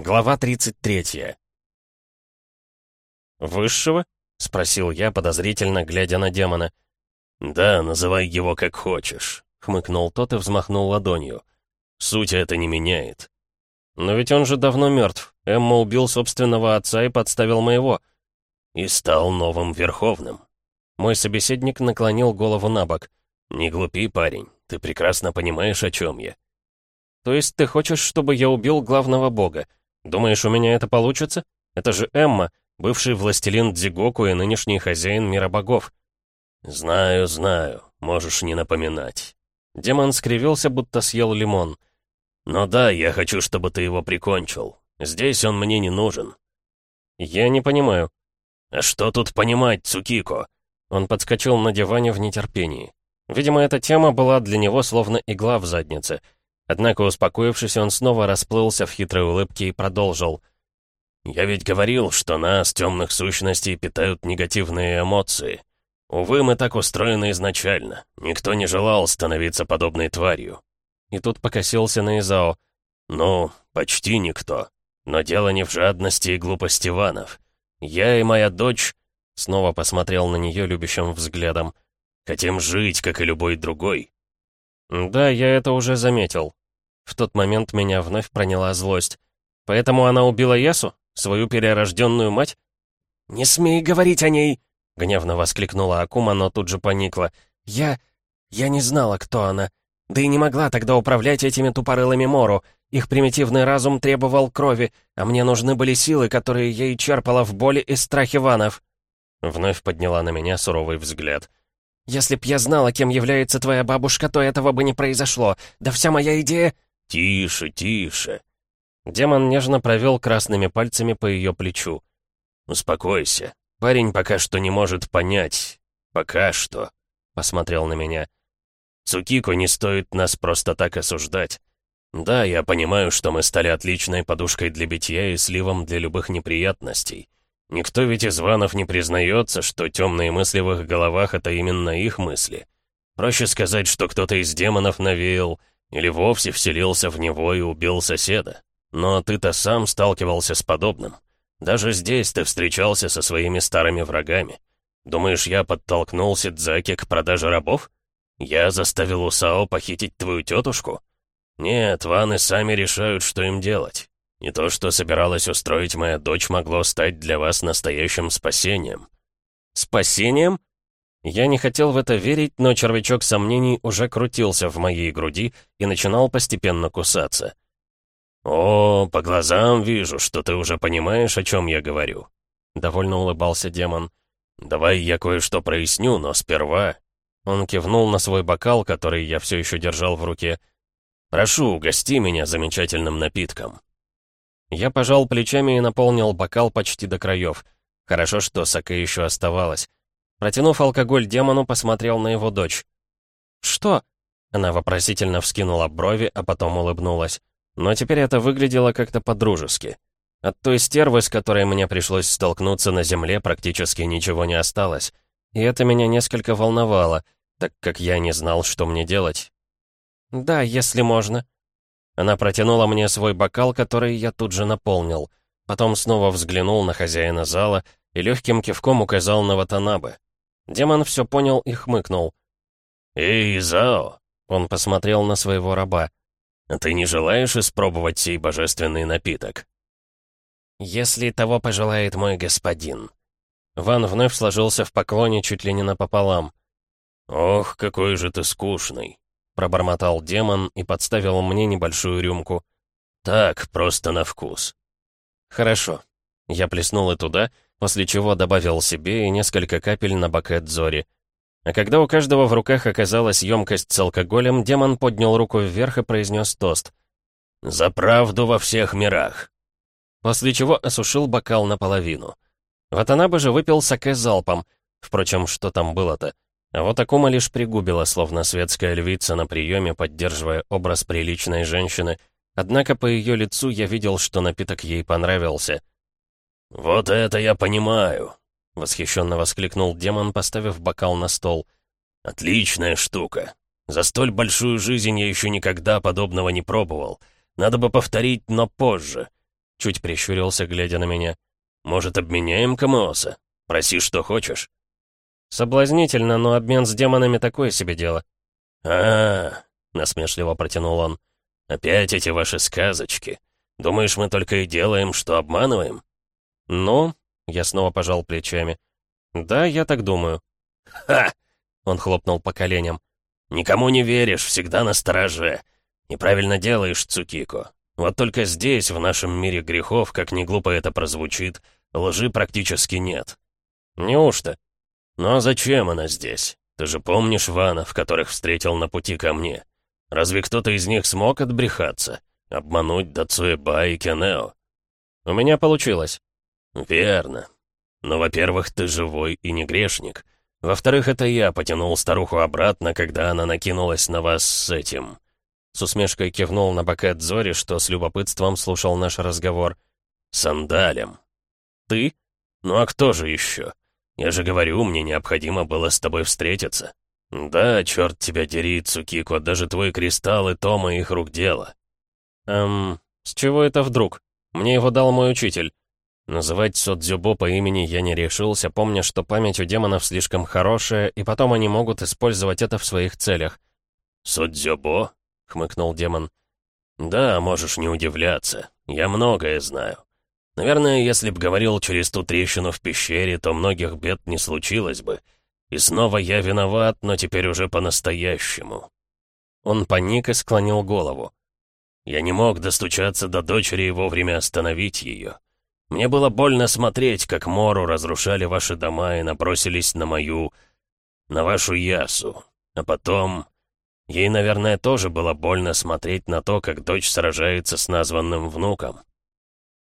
Глава 33. «Высшего?» — спросил я, подозрительно глядя на демона. «Да, называй его как хочешь», — хмыкнул тот и взмахнул ладонью. «Суть это не меняет». «Но ведь он же давно мертв. Эмма убил собственного отца и подставил моего». «И стал новым Верховным». Мой собеседник наклонил голову на бок. «Не глупи, парень. Ты прекрасно понимаешь, о чем я». «То есть ты хочешь, чтобы я убил главного бога? Думаешь, у меня это получится? Это же Эмма, бывший властелин Дзигоку и нынешний хозяин мира богов». «Знаю, знаю. Можешь не напоминать». Демон скривился, будто съел лимон. «Но да, я хочу, чтобы ты его прикончил. Здесь он мне не нужен». «Я не понимаю». «А что тут понимать, Цукико?» Он подскочил на диване в нетерпении. Видимо, эта тема была для него словно игла в заднице. Однако, успокоившись, он снова расплылся в хитрой улыбке и продолжил. «Я ведь говорил, что нас, темных сущностей, питают негативные эмоции. Увы, мы так устроены изначально. Никто не желал становиться подобной тварью». И тут покосился на Изао. «Ну, почти никто. Но дело не в жадности и глупости ванов. Я и моя дочь...» Снова посмотрел на нее любящим взглядом. Хотим жить, как и любой другой». «Да, я это уже заметил». В тот момент меня вновь проняла злость. «Поэтому она убила Ясу? Свою перерожденную мать?» «Не смей говорить о ней!» — гневно воскликнула Акума, но тут же поникла. «Я... я не знала, кто она. Да и не могла тогда управлять этими тупорылыми Мору. Их примитивный разум требовал крови, а мне нужны были силы, которые я и черпала в боли и страхе ванов». Вновь подняла на меня суровый взгляд. Если б я знала, кем является твоя бабушка, то этого бы не произошло. Да вся моя идея...» «Тише, тише!» Демон нежно провел красными пальцами по ее плечу. «Успокойся. Парень пока что не может понять. Пока что», — посмотрел на меня. «Цукико не стоит нас просто так осуждать. Да, я понимаю, что мы стали отличной подушкой для битья и сливом для любых неприятностей. Никто ведь из ванов не признается, что темные мысли в их головах — это именно их мысли. Проще сказать, что кто-то из демонов навеял или вовсе вселился в него и убил соседа. Но ты-то сам сталкивался с подобным. Даже здесь ты встречался со своими старыми врагами. Думаешь, я подтолкнул Сидзаки к продаже рабов? Я заставил Усао похитить твою тетушку? Нет, ваны сами решают, что им делать. И то, что собиралась устроить моя дочь, могло стать для вас настоящим спасением». «Спасением?» Я не хотел в это верить, но червячок сомнений уже крутился в моей груди и начинал постепенно кусаться. «О, по глазам вижу, что ты уже понимаешь, о чем я говорю», — довольно улыбался демон. «Давай я кое-что проясню, но сперва...» Он кивнул на свой бокал, который я все еще держал в руке. «Прошу, угости меня замечательным напитком». Я пожал плечами и наполнил бокал почти до краев. Хорошо, что саке еще оставалось. Протянув алкоголь демону, посмотрел на его дочь. «Что?» Она вопросительно вскинула брови, а потом улыбнулась. Но теперь это выглядело как-то по-дружески. От той стервы, с которой мне пришлось столкнуться на земле, практически ничего не осталось. И это меня несколько волновало, так как я не знал, что мне делать. «Да, если можно», она протянула мне свой бокал, который я тут же наполнил. Потом снова взглянул на хозяина зала и легким кивком указал на Ватанабе. Демон все понял и хмыкнул. «Эй, Зао!» Он посмотрел на своего раба. «А ты не желаешь испробовать сей божественный напиток?» «Если того пожелает мой господин». Ван вновь сложился в поклоне чуть ли не напополам. «Ох, какой же ты скучный!» пробормотал демон и подставил мне небольшую рюмку. «Так, просто на вкус». «Хорошо». Я плеснул и туда, после чего добавил себе и несколько капель на бакет Зори. А когда у каждого в руках оказалась емкость с алкоголем, демон поднял руку вверх и произнес тост. «За правду во всех мирах!» После чего осушил бокал наполовину. Ватанаба же выпил саке залпом. Впрочем, что там было-то? А вот Акума лишь пригубила, словно светская львица на приеме, поддерживая образ приличной женщины. Однако по ее лицу я видел, что напиток ей понравился. «Вот это я понимаю!» — восхищенно воскликнул демон, поставив бокал на стол. «Отличная штука! За столь большую жизнь я еще никогда подобного не пробовал. Надо бы повторить, но позже. Чуть прищурился, глядя на меня. «Может, обменяем Камооса? Проси, что хочешь». «Соблазнительно, но обмен с демонами такое себе дело». А, -а, -а насмешливо протянул он. «Опять эти ваши сказочки. Думаешь, мы только и делаем, что обманываем?» «Ну?» — я снова пожал плечами. «Да, я так думаю». «Ха!» — он хлопнул по коленям. «Никому не веришь, всегда на стороже. Неправильно делаешь, Цукико. Вот только здесь, в нашем мире грехов, как ни глупо это прозвучит, лжи практически нет». «Неужто?» «Ну а зачем она здесь? Ты же помнишь ванов, которых встретил на пути ко мне? Разве кто-то из них смог отбрехаться? Обмануть Дацуэба и Кенео?» «У меня получилось». «Верно. Но, во-первых, ты живой и не грешник. Во-вторых, это я потянул старуху обратно, когда она накинулась на вас с этим». С усмешкой кивнул на бакет Зори, что с любопытством слушал наш разговор. «Сандалем». «Ты? Ну а кто же еще? Я же говорю, мне необходимо было с тобой встретиться. Да, черт тебя дери, Цукико, даже твой кристалл и Тома их рук дело». «Эм, с чего это вдруг? Мне его дал мой учитель». Называть Содзюбо по имени я не решился, помня, что память у демонов слишком хорошая, и потом они могут использовать это в своих целях. «Содзюбо?» — хмыкнул демон. «Да, можешь не удивляться. Я многое знаю. Наверное, если б говорил через ту трещину в пещере, то многих бед не случилось бы. И снова я виноват, но теперь уже по-настоящему». Он паник и склонил голову. «Я не мог достучаться до дочери и вовремя остановить ее». Мне было больно смотреть, как Мору разрушали ваши дома и набросились на мою... на вашу Ясу. А потом... Ей, наверное, тоже было больно смотреть на то, как дочь сражается с названным внуком.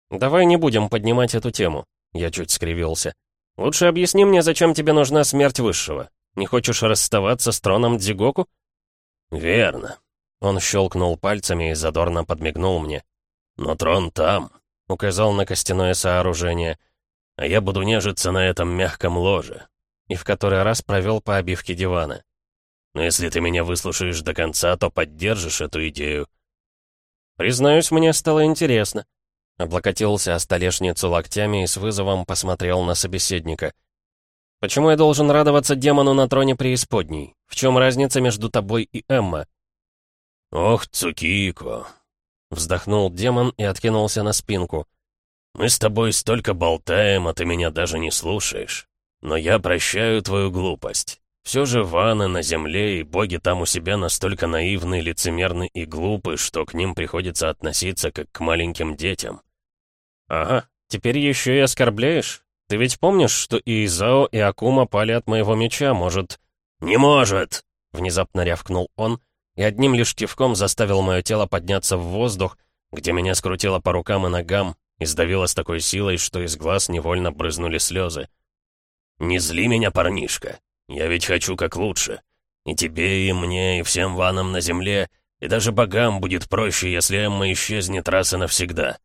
«Давай не будем поднимать эту тему», — я чуть скривился. «Лучше объясни мне, зачем тебе нужна смерть Высшего. Не хочешь расставаться с троном Дзигоку?» «Верно». Он щелкнул пальцами и задорно подмигнул мне. «Но трон там, указал на костяное сооружение. «А я буду нежиться на этом мягком ложе». И в который раз провел по обивке дивана. «Но если ты меня выслушаешь до конца, то поддержишь эту идею». «Признаюсь, мне стало интересно». Облокотился о столешницу локтями и с вызовом посмотрел на собеседника. «Почему я должен радоваться демону на троне преисподней? В чем разница между тобой и Эмма?» «Ох, Цукико, Вздохнул демон и откинулся на спинку. «Мы с тобой столько болтаем, а ты меня даже не слушаешь. Но я прощаю твою глупость. Все же ваны на земле и боги там у себя настолько наивны, лицемерны и глупы, что к ним приходится относиться как к маленьким детям». «Ага, теперь еще и оскорбляешь? Ты ведь помнишь, что и Изао, и Акума пали от моего меча, может...» «Не может!» — внезапно рявкнул он, и одним лишь кивком заставил мое тело подняться в воздух, где меня скрутило по рукам и ногам и сдавило с такой силой, что из глаз невольно брызнули слезы. «Не зли меня, парнишка. Я ведь хочу как лучше. И тебе, и мне, и всем ванам на земле, и даже богам будет проще, если Эмма исчезнет раз и навсегда».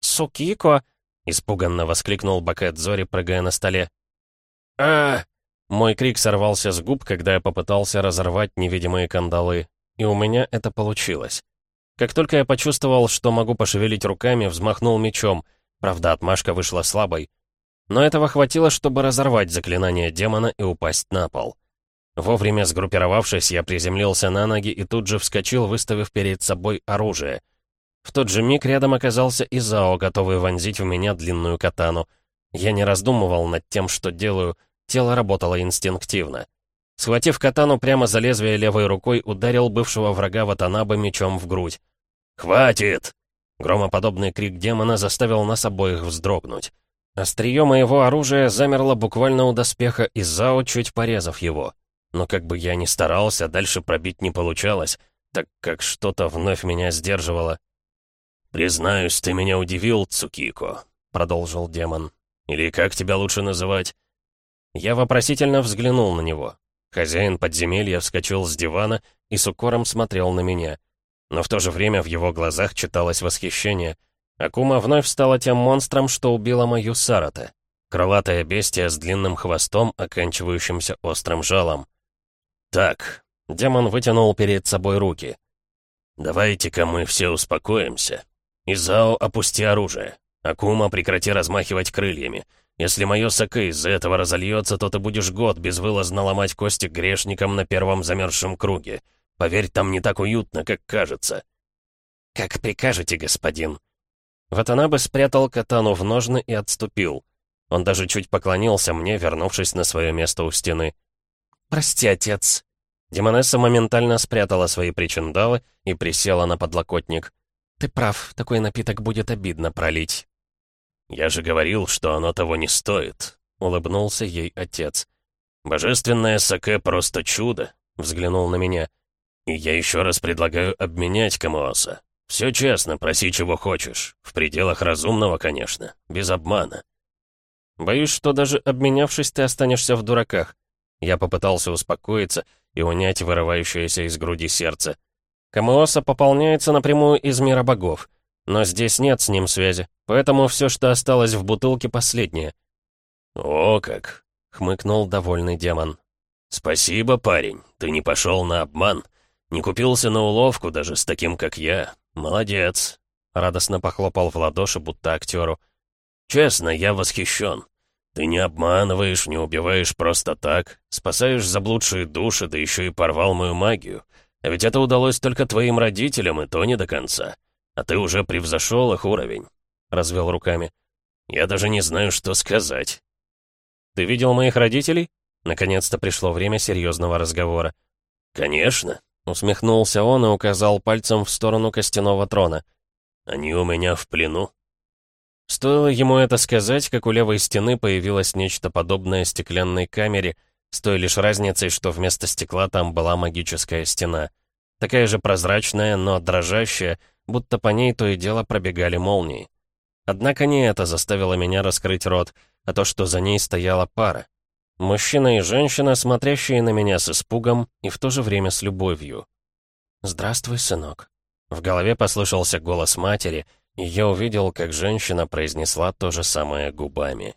«Сукико!» — испуганно воскликнул Бакет Зори, прыгая на столе. а Мой крик сорвался с губ, когда я попытался разорвать невидимые кандалы, и у меня это получилось. Как только я почувствовал, что могу пошевелить руками, взмахнул мечом. Правда, отмашка вышла слабой. Но этого хватило, чтобы разорвать заклинание демона и упасть на пол. Вовремя сгруппировавшись, я приземлился на ноги и тут же вскочил, выставив перед собой оружие. В тот же миг рядом оказался Изао, готовый вонзить в меня длинную катану. Я не раздумывал над тем, что делаю, тело работало инстинктивно. Схватив катану прямо за лезвие левой рукой, ударил бывшего врага Ватанаба мечом в грудь. «Хватит!» Громоподобный крик демона заставил нас обоих вздрогнуть. Острие моего оружия замерло буквально у доспеха и Зао, чуть порезав его. Но как бы я ни старался, дальше пробить не получалось, так как что-то вновь меня сдерживало. «Признаюсь, ты меня удивил, Цукико», — продолжил демон. «Или как тебя лучше называть?» Я вопросительно взглянул на него. Хозяин подземелья вскочил с дивана и с укором смотрел на меня. Но в то же время в его глазах читалось восхищение. Акума вновь стала тем монстром, что убила мою Сарата. Крылатое бестия с длинным хвостом, оканчивающимся острым жалом. «Так», — демон вытянул перед собой руки. «Давайте-ка мы все успокоимся. «Изао, опусти оружие. Акума, прекрати размахивать крыльями. Если мое саке из-за этого разольется, то ты будешь год безвылазно ломать кости грешникам на первом замерзшем круге. Поверь, там не так уютно, как кажется». «Как прикажете, господин». Ватанабе спрятал катану в ножны и отступил. Он даже чуть поклонился мне, вернувшись на свое место у стены. «Прости, отец». Демонесса моментально спрятала свои причиндалы и присела на подлокотник. «Ты прав, такой напиток будет обидно пролить». «Я же говорил, что оно того не стоит», — улыбнулся ей отец. «Божественное саке просто чудо», — взглянул на меня. «И я еще раз предлагаю обменять Камуоса. Все честно, проси чего хочешь. В пределах разумного, конечно, без обмана». «Боюсь, что даже обменявшись, ты останешься в дураках». Я попытался успокоиться и унять вырывающееся из груди сердце. Камуоса пополняется напрямую из мира богов, но здесь нет с ним связи, поэтому все, что осталось в бутылке, последнее. «О как!» — хмыкнул довольный демон. «Спасибо, парень, ты не пошел на обман. Не купился на уловку даже с таким, как я. Молодец!» Радостно похлопал в ладоши, будто актеру. «Честно, я восхищен. Ты не обманываешь, не убиваешь просто так, спасаешь заблудшие души, да еще и порвал мою магию. А ведь это удалось только твоим родителям, и то не до конца. А ты уже превзошел их уровень», — развел руками. «Я даже не знаю, что сказать». «Ты видел моих родителей?» Наконец-то пришло время серьезного разговора. «Конечно», — усмехнулся он и указал пальцем в сторону костяного трона. «Они у меня в плену». Стоило ему это сказать, как у левой стены появилось нечто подобное стеклянной камере, с той лишь разницей, что вместо стекла там была магическая стена. Такая же прозрачная, но дрожащая, будто по ней то и дело пробегали молнии. Однако не это заставило меня раскрыть рот, а то, что за ней стояла пара. Мужчина и женщина, смотрящие на меня с испугом и в то же время с любовью. «Здравствуй, сынок». В голове послышался голос матери — и я увидел, как женщина произнесла то же самое губами.